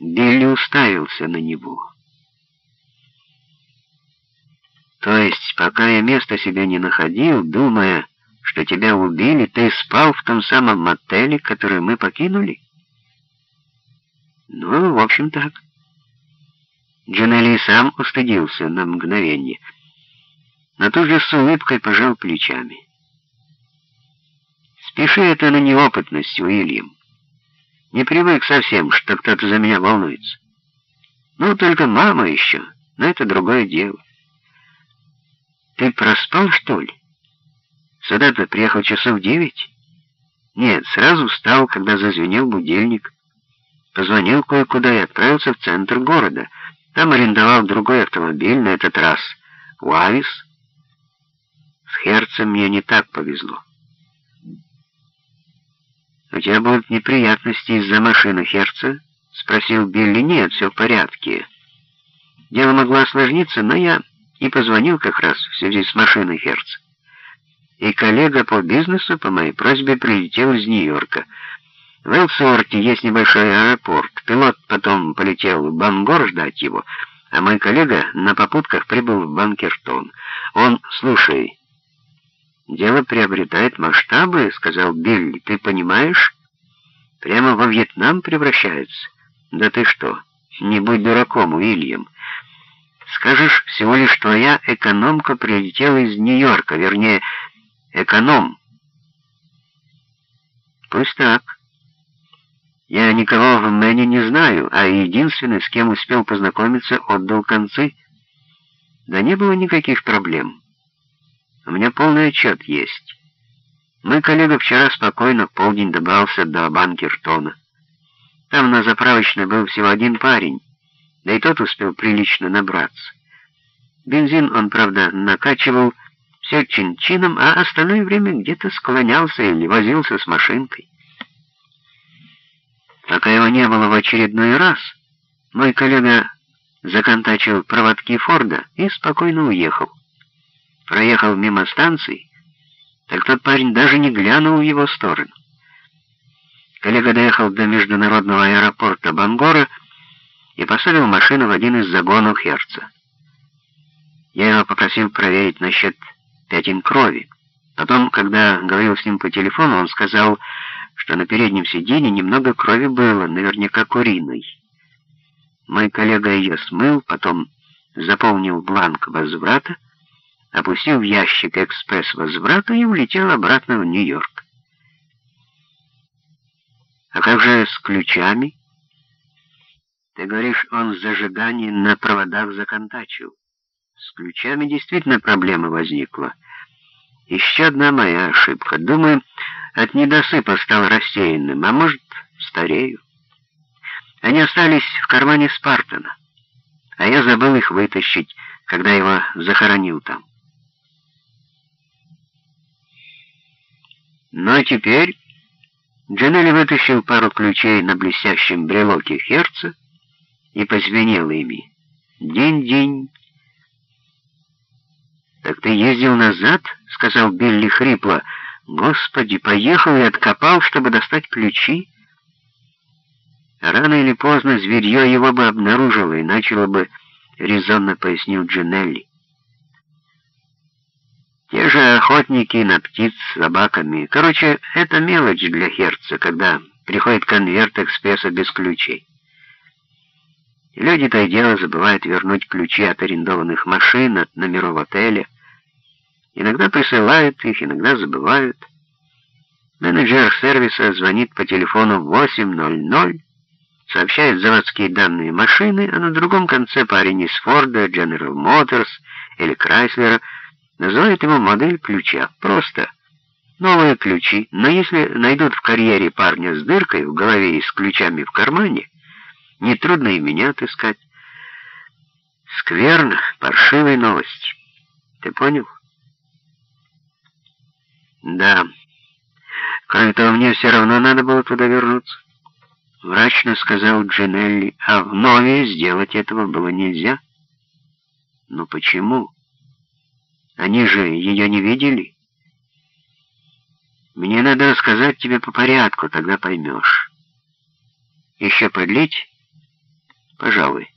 Билли уставился на него. То есть, пока я места себе не находил, думая, что тебя убили, ты спал в том самом мотеле, который мы покинули? Ну, в общем, так. Джанелли сам устыдился на мгновение, но тут же с улыбкой пожал плечами. Спеши это на неопытность, Уильям. Не привык совсем, что кто-то за меня волнуется. Ну, только мама еще, но это другое дело. Ты проспал, что ли? Сюда-то приехал часов девять? Нет, сразу встал, когда зазвенел будильник. Позвонил кое-куда и отправился в центр города. Там арендовал другой автомобиль, на этот раз Уавис. С Херцем мне не так повезло. «У тебя будут неприятности из-за машины Херца?» — спросил Билли. «Нет, все в порядке. Дело могло осложниться, но я и позвонил как раз в связи с машиной Херца. И коллега по бизнесу по моей просьбе прилетел из Нью-Йорка. В Элсуорте есть небольшой аэропорт. Пилот потом полетел в Бангор ждать его, а мой коллега на попутках прибыл в Банкертон. Он, слушай, «Дело приобретает масштабы», — сказал Билли. «Ты понимаешь? Прямо во Вьетнам превращается. Да ты что, не будь дураком, Уильям. Скажешь, всего лишь твоя экономка прилетела из Нью-Йорка, вернее, эконом». «Пусть так. Я никого в Мэне не знаю, а единственный, с кем успел познакомиться, отдал концы. Да не было никаких проблем». У меня полный отчет есть. Мой коллега вчера спокойно в полдень добрался до Банкертона. Там на заправочной был всего один парень, да и тот успел прилично набраться. Бензин он, правда, накачивал все чин-чином, а остальное время где-то склонялся или возился с машинкой. Пока его не было в очередной раз, мой коллега законтачил проводки Форда и спокойно уехал проехал мимо станции, так тот парень даже не глянул в его сторону. Коллега доехал до международного аэропорта Бангора и поставил машину в один из загонов Херца. Я его попросил проверить насчет пятен крови. Потом, когда говорил с ним по телефону, он сказал, что на переднем сиденье немного крови было, наверняка куриной. Мой коллега ее смыл, потом заполнил бланк возврата, опустил в ящик экспресс возврата и улетел обратно в Нью-Йорк. А как же с ключами? Ты говоришь, он зажигание на проводах законтачил. С ключами действительно проблема возникла. Еще одна моя ошибка. Думаю, от недосыпа стал рассеянным, а может, старею. Они остались в кармане Спартана, а я забыл их вытащить, когда его захоронил там. Но теперь Джанелли вытащил пару ключей на блестящем брелоке Херца и позвенел ими. «День-день». «Так ты ездил назад?» — сказал Билли хрипло. «Господи, поехал и откопал, чтобы достать ключи?» Рано или поздно зверье его бы обнаружило и начало бы, резонно пояснил Джинелли. Те же охотники на птиц с собаками. Короче, это мелочь для Херца, когда приходит конверт экспресса без ключей. Люди то и дело забывают вернуть ключи от арендованных машин, от номеров отеля. Иногда присылают их, иногда забывают. Менеджер сервиса звонит по телефону 800, сообщает заводские данные машины, а на другом конце парень из Форда, General Motors или Крайслера — Называют его модель ключа. Просто новые ключи, но если найдут в карьере парня с дыркой в голове и с ключами в кармане, нетрудно и меня отыскать. Скверно, паршивая новость. Ты понял? Да. Кроме того, мне все равно надо было туда вернуться. Врачно сказал Джинелли, а в Нове сделать этого было нельзя. Но почему? Они же ее не видели. Мне надо рассказать тебе по порядку, тогда поймешь. Еще подлить? Пожалуй.